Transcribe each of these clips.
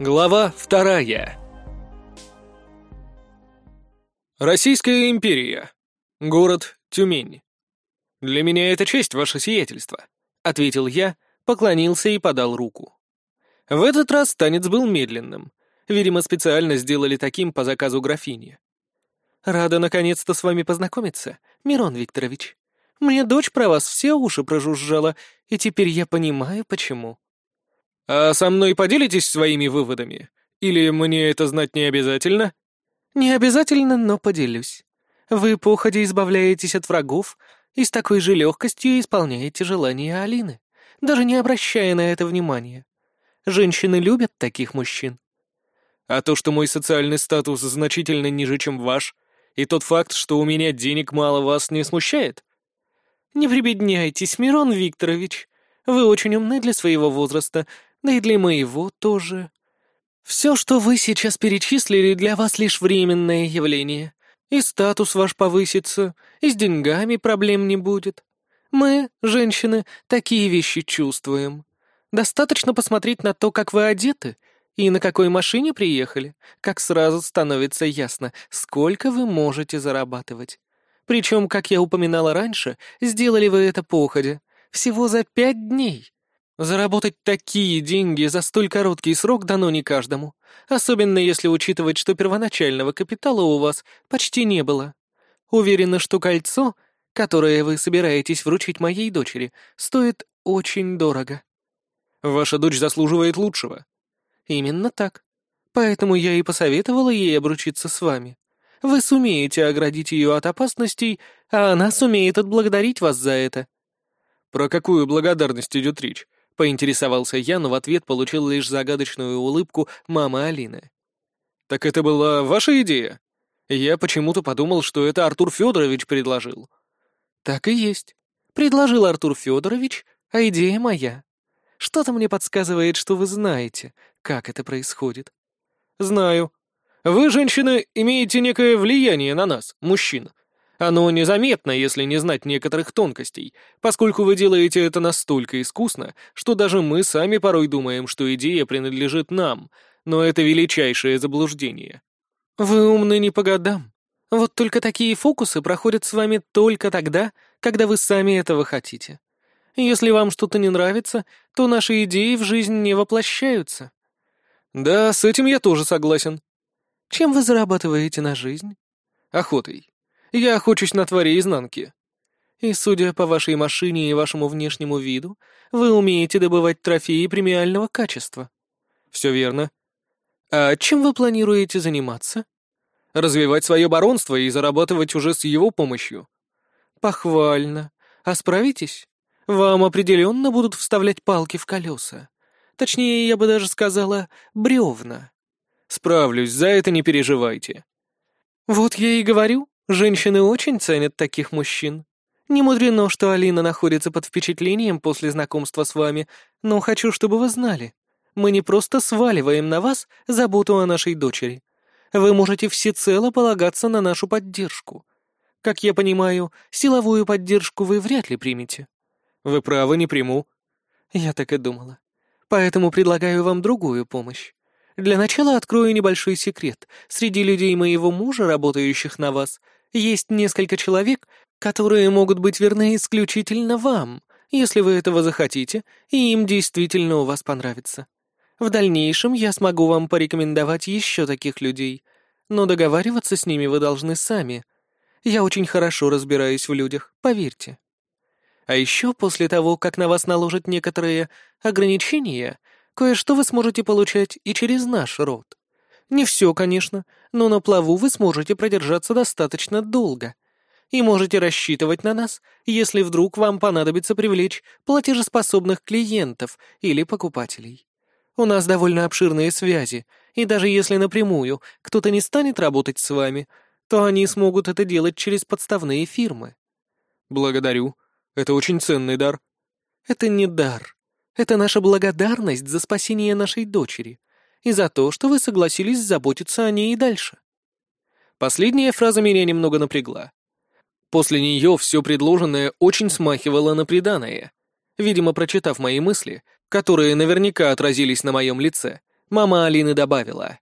Глава вторая. Российская империя. Город Тюмень. «Для меня это честь, ваше сиятельство», — ответил я, поклонился и подал руку. В этот раз танец был медленным. Видимо, специально сделали таким по заказу графини. «Рада наконец-то с вами познакомиться, Мирон Викторович. Мне дочь про вас все уши прожужжала, и теперь я понимаю, почему». «А со мной поделитесь своими выводами? Или мне это знать не обязательно?» «Не обязательно, но поделюсь. Вы походе избавляетесь от врагов и с такой же легкостью исполняете желания Алины, даже не обращая на это внимания. Женщины любят таких мужчин». «А то, что мой социальный статус значительно ниже, чем ваш, и тот факт, что у меня денег мало, вас не смущает?» «Не прибедняйтесь, Мирон Викторович. Вы очень умны для своего возраста, да и для моего тоже. Все, что вы сейчас перечислили, для вас лишь временное явление. И статус ваш повысится, и с деньгами проблем не будет. Мы, женщины, такие вещи чувствуем. Достаточно посмотреть на то, как вы одеты, и на какой машине приехали, как сразу становится ясно, сколько вы можете зарабатывать. Причем, как я упоминала раньше, сделали вы это походя. Всего за пять дней. Заработать такие деньги за столь короткий срок дано не каждому, особенно если учитывать, что первоначального капитала у вас почти не было. Уверена, что кольцо, которое вы собираетесь вручить моей дочери, стоит очень дорого. Ваша дочь заслуживает лучшего. Именно так. Поэтому я и посоветовала ей обручиться с вами. Вы сумеете оградить ее от опасностей, а она сумеет отблагодарить вас за это. Про какую благодарность идет речь? Поинтересовался я, но в ответ получил лишь загадочную улыбку мамы Алины. «Так это была ваша идея? Я почему-то подумал, что это Артур Федорович предложил». «Так и есть. Предложил Артур Федорович, а идея моя. Что-то мне подсказывает, что вы знаете, как это происходит». «Знаю. Вы, женщины, имеете некое влияние на нас, мужчин. Оно незаметно, если не знать некоторых тонкостей, поскольку вы делаете это настолько искусно, что даже мы сами порой думаем, что идея принадлежит нам, но это величайшее заблуждение. Вы умны не по годам. Вот только такие фокусы проходят с вами только тогда, когда вы сами этого хотите. Если вам что-то не нравится, то наши идеи в жизнь не воплощаются. Да, с этим я тоже согласен. Чем вы зарабатываете на жизнь? Охотой. Я охочусь на твари изнанки. И, судя по вашей машине и вашему внешнему виду, вы умеете добывать трофеи премиального качества. Все верно. А чем вы планируете заниматься? Развивать свое баронство и зарабатывать уже с его помощью. Похвально. А справитесь? Вам определенно будут вставлять палки в колеса. Точнее, я бы даже сказала, бревна. Справлюсь, за это не переживайте. Вот я и говорю, Женщины очень ценят таких мужчин. Не мудрено, что Алина находится под впечатлением после знакомства с вами, но хочу, чтобы вы знали. Мы не просто сваливаем на вас заботу о нашей дочери. Вы можете всецело полагаться на нашу поддержку. Как я понимаю, силовую поддержку вы вряд ли примете. Вы правы, не приму. Я так и думала. Поэтому предлагаю вам другую помощь. Для начала открою небольшой секрет. Среди людей моего мужа, работающих на вас, есть несколько человек, которые могут быть верны исключительно вам, если вы этого захотите, и им действительно у вас понравится. В дальнейшем я смогу вам порекомендовать еще таких людей, но договариваться с ними вы должны сами. Я очень хорошо разбираюсь в людях, поверьте. А еще после того, как на вас наложат некоторые ограничения, кое-что вы сможете получать и через наш род. Не все, конечно, но на плаву вы сможете продержаться достаточно долго. И можете рассчитывать на нас, если вдруг вам понадобится привлечь платежеспособных клиентов или покупателей. У нас довольно обширные связи, и даже если напрямую кто-то не станет работать с вами, то они смогут это делать через подставные фирмы. Благодарю. Это очень ценный дар. Это не дар. Это наша благодарность за спасение нашей дочери и за то, что вы согласились заботиться о ней и дальше. Последняя фраза меня немного напрягла. После нее все предложенное очень смахивало на преданное. Видимо, прочитав мои мысли, которые наверняка отразились на моем лице, Мама Алины добавила.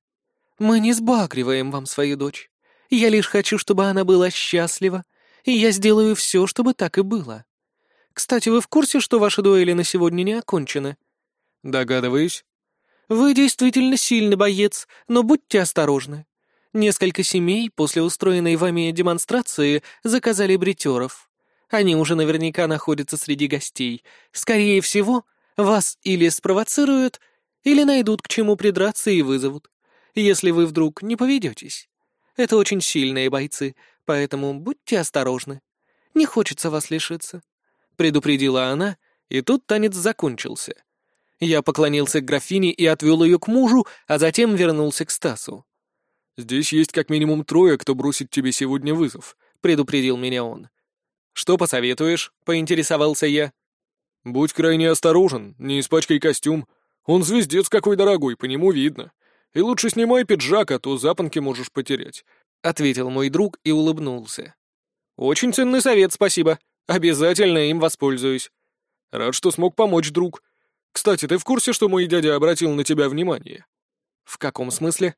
«Мы не сбагриваем вам свою дочь. Я лишь хочу, чтобы она была счастлива, и я сделаю все, чтобы так и было. Кстати, вы в курсе, что ваши дуэли на сегодня не окончены?» «Догадываюсь». «Вы действительно сильный боец, но будьте осторожны. Несколько семей после устроенной вами демонстрации заказали бритеров. Они уже наверняка находятся среди гостей. Скорее всего, вас или спровоцируют, или найдут к чему придраться и вызовут, если вы вдруг не поведетесь. Это очень сильные бойцы, поэтому будьте осторожны. Не хочется вас лишиться», — предупредила она, и тут танец закончился. Я поклонился к графине и отвел ее к мужу, а затем вернулся к Стасу. «Здесь есть как минимум трое, кто бросит тебе сегодня вызов», — предупредил меня он. «Что посоветуешь?» — поинтересовался я. «Будь крайне осторожен, не испачкай костюм. Он звездец какой дорогой, по нему видно. И лучше снимай пиджак, а то запонки можешь потерять», — ответил мой друг и улыбнулся. «Очень ценный совет, спасибо. Обязательно им воспользуюсь. Рад, что смог помочь, друг. Кстати, ты в курсе, что мой дядя обратил на тебя внимание?» «В каком смысле?»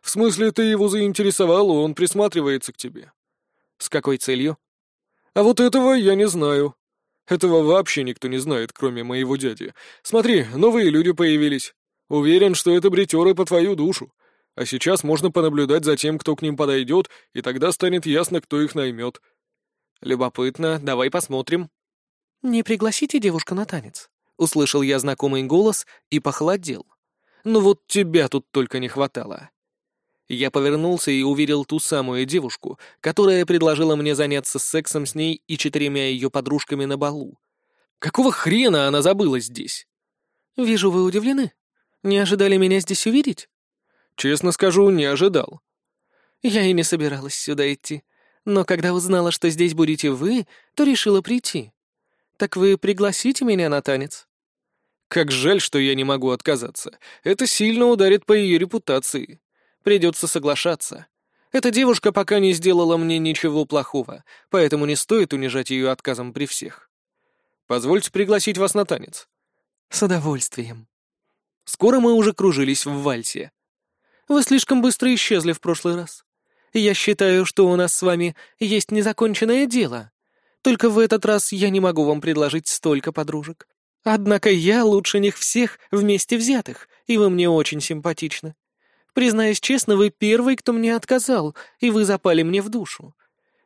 В смысле, ты его заинтересовал, и он присматривается к тебе. С какой целью? А вот этого я не знаю. Этого вообще никто не знает, кроме моего дяди. Смотри, новые люди появились. Уверен, что это бритеры по твою душу. А сейчас можно понаблюдать за тем, кто к ним подойдет, и тогда станет ясно, кто их наймет. Любопытно, давай посмотрим. «Не пригласите девушку на танец?» — услышал я знакомый голос и похолодел. «Ну вот тебя тут только не хватало». Я повернулся и увидел ту самую девушку, которая предложила мне заняться сексом с ней и четырьмя ее подружками на балу. Какого хрена она забыла здесь? «Вижу, вы удивлены. Не ожидали меня здесь увидеть?» «Честно скажу, не ожидал». «Я и не собиралась сюда идти. Но когда узнала, что здесь будете вы, то решила прийти. Так вы пригласите меня на танец?» «Как жаль, что я не могу отказаться. Это сильно ударит по ее репутации». Придется соглашаться. Эта девушка пока не сделала мне ничего плохого, поэтому не стоит унижать ее отказом при всех. Позвольте пригласить вас на танец. С удовольствием. Скоро мы уже кружились в вальсе. Вы слишком быстро исчезли в прошлый раз. Я считаю, что у нас с вами есть незаконченное дело. Только в этот раз я не могу вам предложить столько подружек. Однако я лучше них всех вместе взятых, и вы мне очень симпатичны. Признаюсь честно, вы первый, кто мне отказал, и вы запали мне в душу.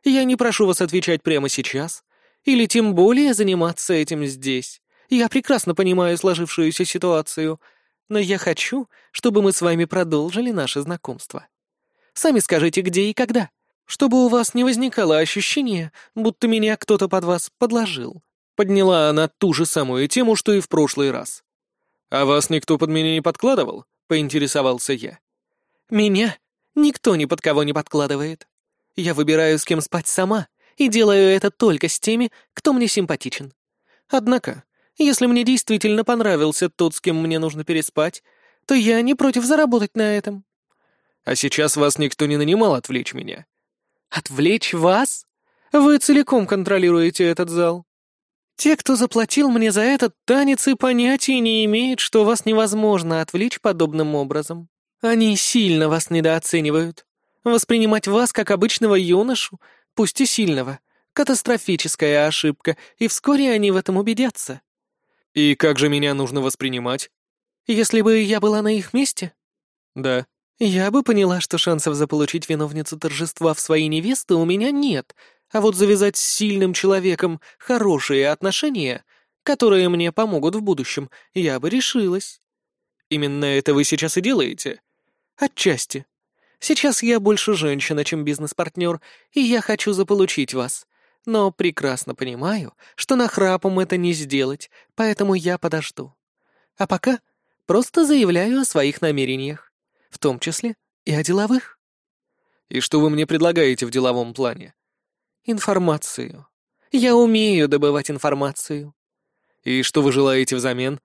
Я не прошу вас отвечать прямо сейчас, или тем более заниматься этим здесь. Я прекрасно понимаю сложившуюся ситуацию, но я хочу, чтобы мы с вами продолжили наше знакомство. Сами скажите, где и когда, чтобы у вас не возникало ощущения, будто меня кто-то под вас подложил». Подняла она ту же самую тему, что и в прошлый раз. «А вас никто под меня не подкладывал?» — поинтересовался я. Меня никто ни под кого не подкладывает. Я выбираю, с кем спать сама, и делаю это только с теми, кто мне симпатичен. Однако, если мне действительно понравился тот, с кем мне нужно переспать, то я не против заработать на этом. А сейчас вас никто не нанимал отвлечь меня. Отвлечь вас? Вы целиком контролируете этот зал. Те, кто заплатил мне за этот танец, и понятия не имеют, что вас невозможно отвлечь подобным образом. Они сильно вас недооценивают. Воспринимать вас как обычного юношу, пусть и сильного, катастрофическая ошибка, и вскоре они в этом убедятся. И как же меня нужно воспринимать? Если бы я была на их месте? Да. Я бы поняла, что шансов заполучить виновницу торжества в своей невесты у меня нет, а вот завязать с сильным человеком хорошие отношения, которые мне помогут в будущем, я бы решилась. Именно это вы сейчас и делаете? «Отчасти. Сейчас я больше женщина, чем бизнес-партнер, и я хочу заполучить вас. Но прекрасно понимаю, что нахрапом это не сделать, поэтому я подожду. А пока просто заявляю о своих намерениях, в том числе и о деловых». «И что вы мне предлагаете в деловом плане?» «Информацию. Я умею добывать информацию». «И что вы желаете взамен?»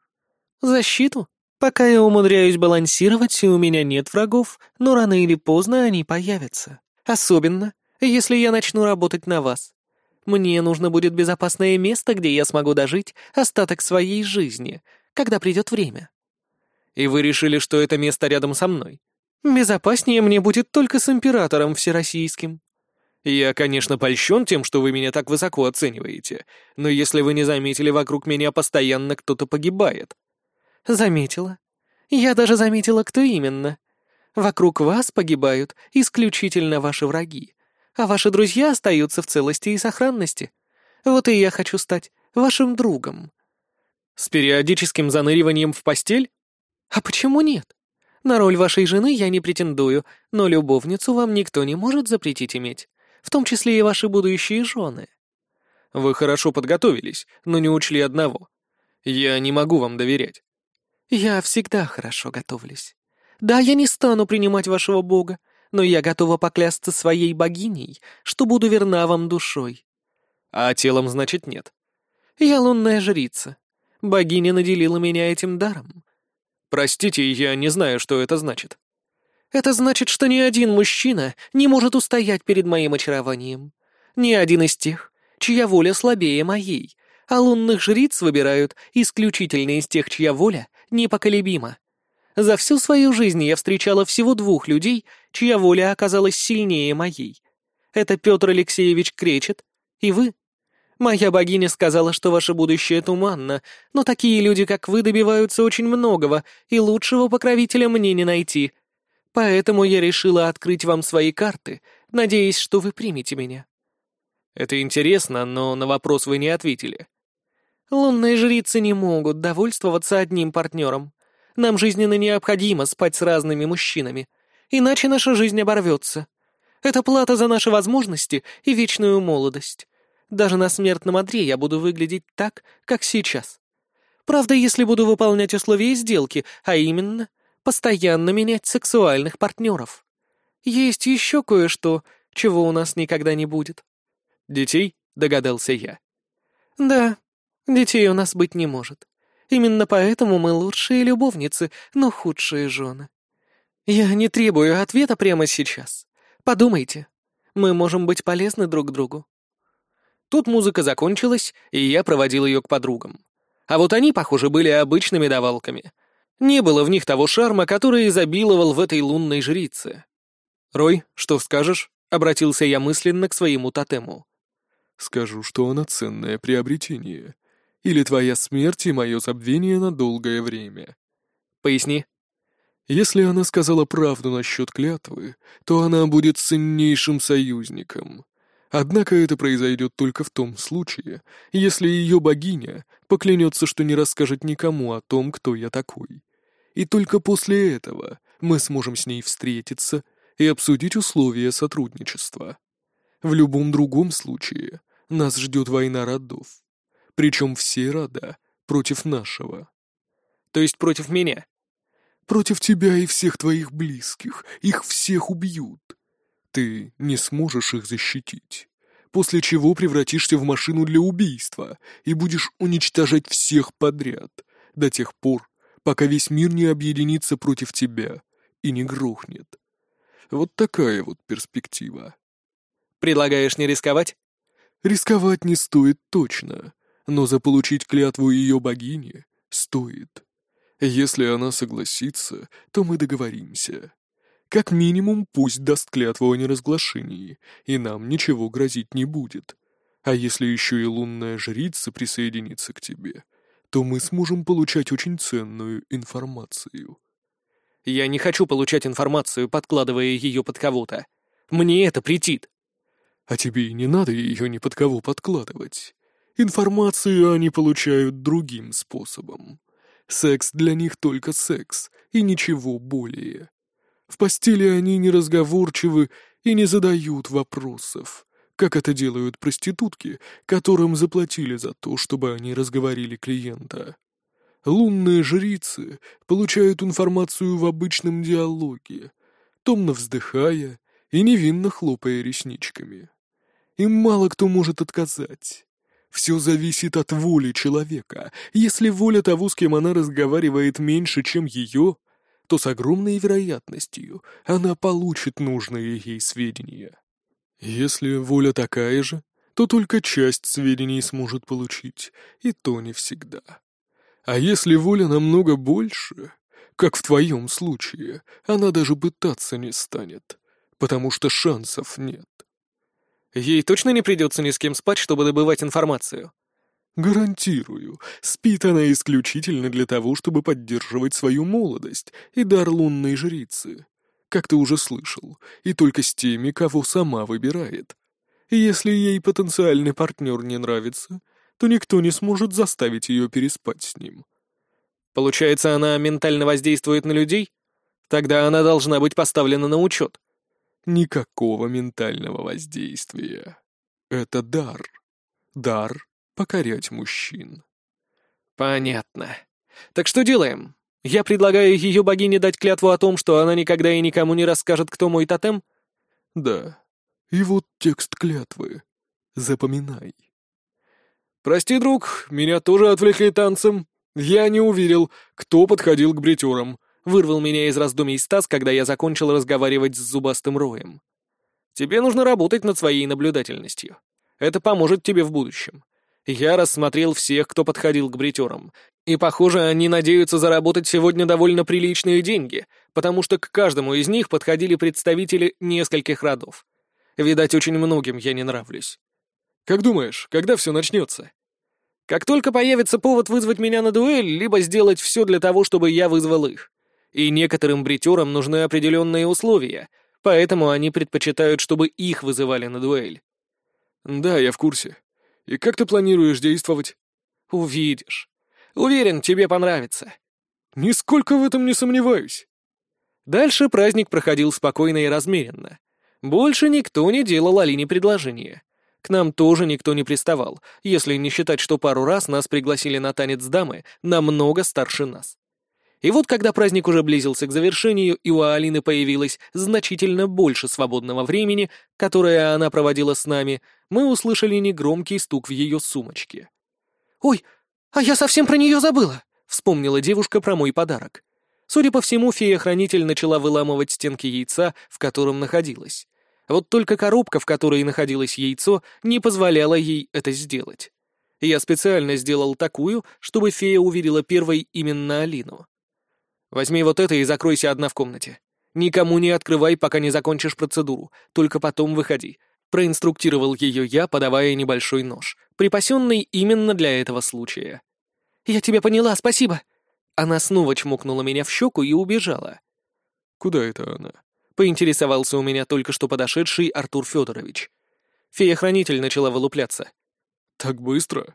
«Защиту», Пока я умудряюсь балансировать, и у меня нет врагов, но рано или поздно они появятся. Особенно, если я начну работать на вас. Мне нужно будет безопасное место, где я смогу дожить остаток своей жизни, когда придет время. И вы решили, что это место рядом со мной? Безопаснее мне будет только с императором всероссийским. Я, конечно, польщен тем, что вы меня так высоко оцениваете, но если вы не заметили, вокруг меня постоянно кто-то погибает. Заметила. Я даже заметила, кто именно. Вокруг вас погибают исключительно ваши враги, а ваши друзья остаются в целости и сохранности. Вот и я хочу стать вашим другом. С периодическим заныриванием в постель? А почему нет? На роль вашей жены я не претендую, но любовницу вам никто не может запретить иметь, в том числе и ваши будущие жены. Вы хорошо подготовились, но не учли одного. Я не могу вам доверять. Я всегда хорошо готовлюсь. Да, я не стану принимать вашего бога, но я готова поклясться своей богиней, что буду верна вам душой. А телом, значит, нет. Я лунная жрица. Богиня наделила меня этим даром. Простите, я не знаю, что это значит. Это значит, что ни один мужчина не может устоять перед моим очарованием. Ни один из тех, чья воля слабее моей, а лунных жриц выбирают исключительно из тех, чья воля непоколебима. За всю свою жизнь я встречала всего двух людей, чья воля оказалась сильнее моей. Это Петр Алексеевич Кречет и вы. Моя богиня сказала, что ваше будущее туманно, но такие люди, как вы, добиваются очень многого, и лучшего покровителя мне не найти. Поэтому я решила открыть вам свои карты, надеясь, что вы примете меня». «Это интересно, но на вопрос вы не ответили». «Лунные жрицы не могут довольствоваться одним партнером. Нам жизненно необходимо спать с разными мужчинами, иначе наша жизнь оборвется. Это плата за наши возможности и вечную молодость. Даже на смертном одре я буду выглядеть так, как сейчас. Правда, если буду выполнять условия сделки, а именно, постоянно менять сексуальных партнеров. Есть еще кое-что, чего у нас никогда не будет. Детей? Догадался я. Да, детей у нас быть не может. Именно поэтому мы лучшие любовницы, но худшие жены. Я не требую ответа прямо сейчас. Подумайте. Мы можем быть полезны друг другу. Тут музыка закончилась, и я проводил ее к подругам. А вот они, похоже, были обычными давалками. Не было в них того шарма, который изобиловал в этой лунной жрице. «Рой, что скажешь?» — обратился я мысленно к своему тотему. «Скажу, что она ценное приобретение. Или твоя смерть и мое забвение на долгое время». «Поясни». «Если она сказала правду насчет клятвы, то она будет ценнейшим союзником. Однако это произойдет только в том случае, если ее богиня поклянется, что не расскажет никому о том, кто я такой. И только после этого мы сможем с ней встретиться и обсудить условия сотрудничества. В любом другом случае нас ждет война родов. Причем все рода против нашего. То есть против меня? Против тебя и всех твоих близких. Их всех убьют. Ты не сможешь их защитить, после чего превратишься в машину для убийства и будешь уничтожать всех подряд, до тех пор, пока весь мир не объединится против тебя и не грохнет. Вот такая вот перспектива. Предлагаешь не рисковать? Рисковать не стоит точно, но заполучить клятву ее богини стоит. Если она согласится, то мы договоримся. Как минимум, пусть даст клятву о неразглашении, и нам ничего грозить не будет. А если еще и лунная жрица присоединится к тебе, то мы сможем получать очень ценную информацию. Я не хочу получать информацию, подкладывая ее под кого-то. Мне это претит. А тебе и не надо ее ни под кого подкладывать. Информацию они получают другим способом. Секс для них только секс, и ничего более. В постели они неразговорчивы и не задают вопросов, как это делают проститутки, которым заплатили за то, чтобы они разговорили клиента. Лунные жрицы получают информацию в обычном диалоге, томно вздыхая и невинно хлопая ресничками. Им мало кто может отказать. Все зависит от воли человека. Если воля того, с кем она разговаривает, меньше, чем ее, то с огромной вероятностью она получит нужные ей сведения. Если воля такая же, то только часть сведений сможет получить, и то не всегда. А если воля намного больше, Как в твоем случае, она даже пытаться не станет, потому что шансов нет. Ей точно не придется ни с кем спать, чтобы добывать информацию? Гарантирую, спит она исключительно для того, чтобы поддерживать свою молодость и дар лунной жрицы. Как ты уже слышал, и только с теми, кого сама выбирает. Если ей потенциальный партнер не нравится, то никто не сможет заставить ее переспать с ним. Получается, она ментально воздействует на людей? Тогда она должна быть поставлена на учет. Никакого ментального воздействия. Это дар. Дар покорять мужчин. Понятно. Так что делаем? Я предлагаю ее богине дать клятву о том, что она никогда и никому не расскажет, кто мой тотем? Да. И вот текст клятвы. Запоминай. Прости, друг, меня тоже отвлекли танцем. Я не уверил, кто подходил к бритерам. Вырвал меня из раздумий Стас, когда я закончил разговаривать с зубастым роем. Тебе нужно работать над своей наблюдательностью. Это поможет тебе в будущем. Я рассмотрел всех, кто подходил к бритерам, и, похоже, они надеются заработать сегодня довольно приличные деньги, потому что к каждому из них подходили представители нескольких родов. Видать, очень многим я не нравлюсь. Как думаешь, когда все начнется? Как только появится повод вызвать меня на дуэль, либо сделать все для того, чтобы я вызвал их. И некоторым бритерам нужны определенные условия, поэтому они предпочитают, чтобы их вызывали на дуэль. Да, я в курсе. И как ты планируешь действовать? Увидишь. Уверен, тебе понравится. Нисколько в этом не сомневаюсь. Дальше праздник проходил спокойно и размеренно. Больше никто не делал Алине предложения. К нам тоже никто не приставал, если не считать, что пару раз нас пригласили на танец дамы намного старше нас. И вот когда праздник уже близился к завершению, и у Алины появилось значительно больше свободного времени, которое она проводила с нами, мы услышали негромкий стук в ее сумочке. «Ой, а я совсем про нее забыла!» — вспомнила девушка про мой подарок. Судя по всему, фея-хранитель начала выламывать стенки яйца, в котором находилась. Вот только коробка, в которой находилось яйцо, не позволяла ей это сделать. Я специально сделал такую, чтобы фея увидела первой именно Алину. Возьми вот это и закройся одна в комнате. Никому не открывай, пока не закончишь процедуру, только потом выходи. Проинструктировал ее я, подавая небольшой нож, припасенный именно для этого случая. «Я тебя поняла, спасибо!» Она снова чмокнула меня в щеку и убежала. «Куда это она?» — поинтересовался у меня только что подошедший Артур Федорович. Фея-хранитель начала вылупляться. «Так быстро?»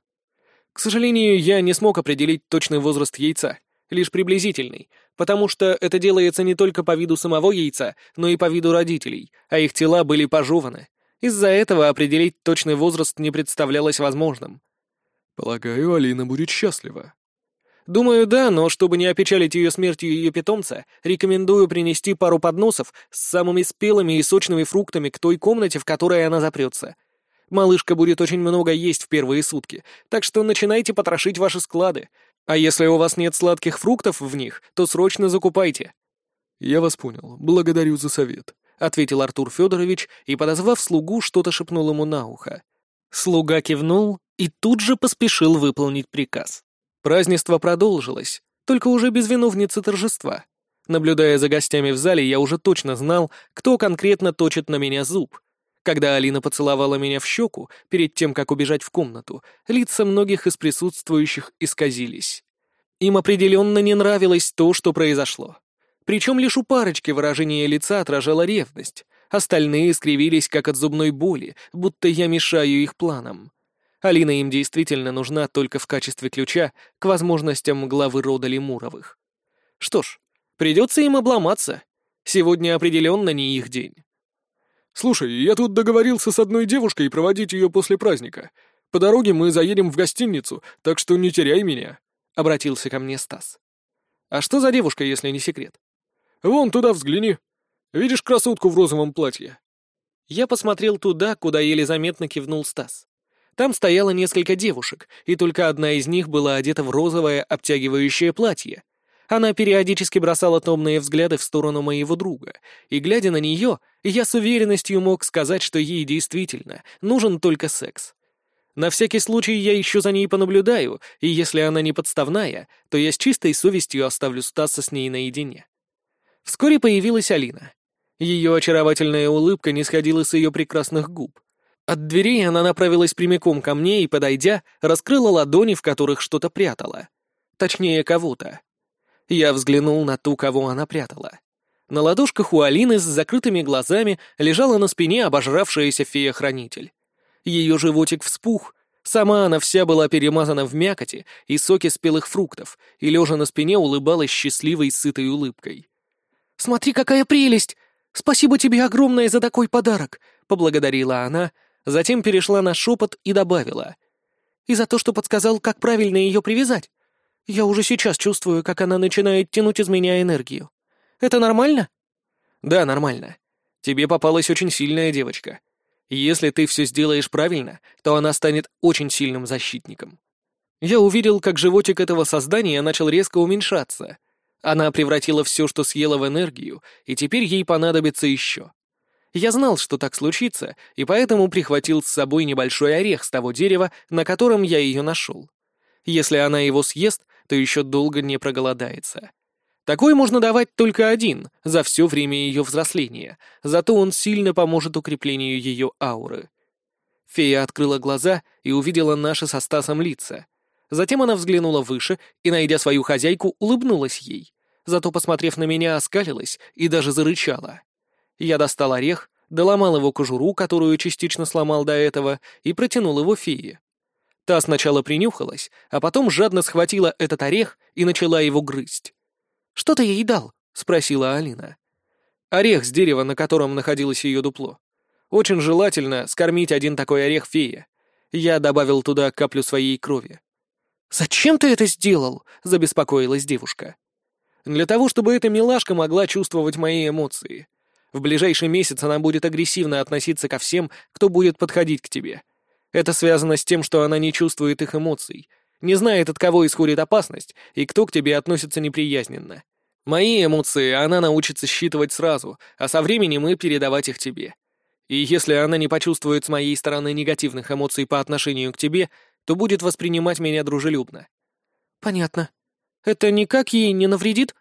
«К сожалению, я не смог определить точный возраст яйца, лишь приблизительный, потому что это делается не только по виду самого яйца, но и по виду родителей, а их тела были пожеваны. Из-за этого определить точный возраст не представлялось возможным. «Полагаю, Алина будет счастлива». «Думаю, да, но чтобы не опечалить ее смертью ее питомца, рекомендую принести пару подносов с самыми спелыми и сочными фруктами к той комнате, в которой она запрется. Малышка будет очень много есть в первые сутки, так что начинайте потрошить ваши склады. А если у вас нет сладких фруктов в них, то срочно закупайте». «Я вас понял. Благодарю за совет», — ответил Артур Федорович и, подозвав слугу, что-то шепнул ему на ухо. Слуга кивнул и тут же поспешил выполнить приказ. Празднество продолжилось, только уже без виновницы торжества. Наблюдая за гостями в зале, я уже точно знал, кто конкретно точит на меня зуб. Когда Алина поцеловала меня в щеку, перед тем, как убежать в комнату, лица многих из присутствующих исказились. Им определенно не нравилось то, что произошло. Причем лишь у парочки выражение лица отражало ревность, остальные скривились как от зубной боли, будто я мешаю их планам. Алина им действительно нужна только в качестве ключа к возможностям главы рода Лемуровых. Что ж, придется им обломаться. Сегодня определенно не их день. «Слушай, я тут договорился с одной девушкой проводить ее после праздника. По дороге мы заедем в гостиницу, так что не теряй меня», — обратился ко мне Стас. «А что за девушка, если не секрет?» «Вон туда взгляни. Видишь красотку в розовом платье?» Я посмотрел туда, куда еле заметно кивнул Стас. Там стояло несколько девушек, и только одна из них была одета в розовое обтягивающее платье. Она периодически бросала томные взгляды в сторону моего друга, и, глядя на нее, я с уверенностью мог сказать, что ей действительно нужен только секс. На всякий случай я еще за ней понаблюдаю, и если она не подставная, то я с чистой совестью оставлю Стаса с ней наедине. Вскоре появилась Алина. Ее очаровательная улыбка не сходила с ее прекрасных губ. От дверей она направилась прямиком ко мне и, подойдя, раскрыла ладони, в которых что-то прятала. Точнее, кого-то. Я взглянул на ту, кого она прятала. На ладошках у Алины с закрытыми глазами лежала на спине обожравшаяся фея-хранитель. Ее животик вспух, сама она вся была перемазана в мякоти и соке спелых фруктов, и лежа на спине улыбалась счастливой сытой улыбкой. «Смотри, какая прелесть! Спасибо тебе огромное за такой подарок!» — поблагодарила она, затем перешла на шепот и добавила. «И за то, что подсказал, как правильно ее привязать. Я уже сейчас чувствую, как она начинает тянуть из меня энергию. Это нормально?» «Да, нормально. Тебе попалась очень сильная девочка. Если ты все сделаешь правильно, то она станет очень сильным защитником». Я увидел, как животик этого создания начал резко уменьшаться. Она превратила все, что съела в энергию, и теперь ей понадобится еще. Я знал, что так случится, и поэтому прихватил с собой небольшой орех с того дерева, на котором я ее нашел. Если она его съест, то еще долго не проголодается. Такой можно давать только один за все время ее взросления, зато он сильно поможет укреплению ее ауры. Фея открыла глаза и увидела наши со Стасом лица. Затем она взглянула выше и, найдя свою хозяйку, улыбнулась ей. Зато, посмотрев на меня, оскалилась и даже зарычала. Я достал орех, доломал его кожуру, которую частично сломал до этого, и протянул его фее. Та сначала принюхалась, а потом жадно схватила этот орех и начала его грызть. «Что ты ей дал?» — спросила Алина. «Орех с дерева, на котором находилось ее дупло. Очень желательно скормить один такой орех фее. Я добавил туда каплю своей крови». «Зачем ты это сделал?» — забеспокоилась девушка. «Для того, чтобы эта милашка могла чувствовать мои эмоции. В ближайший месяц она будет агрессивно относиться ко всем, кто будет подходить к тебе. Это связано с тем, что она не чувствует их эмоций, не знает, от кого исходит опасность и кто к тебе относится неприязненно. Мои эмоции она научится считывать сразу, а со временем и передавать их тебе. И если она не почувствует с моей стороны негативных эмоций по отношению к тебе, то будет воспринимать меня дружелюбно. Понятно. Это никак ей не навредит?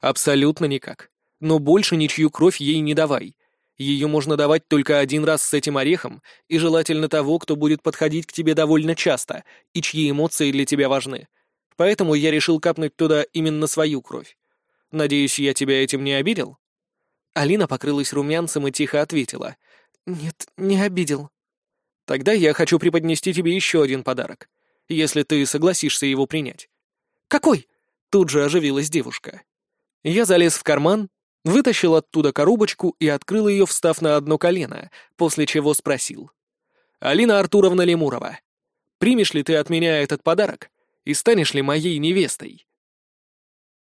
Абсолютно никак. Но больше ничью кровь ей не давай. Ее можно давать только один раз с этим орехом, и желательно того, кто будет подходить к тебе довольно часто, и чьи эмоции для тебя важны. Поэтому я решил капнуть туда именно свою кровь. Надеюсь, я тебя этим не обидел?» Алина покрылась румянцем и тихо ответила. «Нет, не обидел». «Тогда я хочу преподнести тебе еще один подарок, если ты согласишься его принять». «Какой?» — тут же оживилась девушка. Я залез в карман, Вытащил оттуда коробочку и открыл ее, встав на одно колено, после чего спросил. «Алина Артуровна Лемурова, примешь ли ты от меня этот подарок и станешь ли моей невестой?»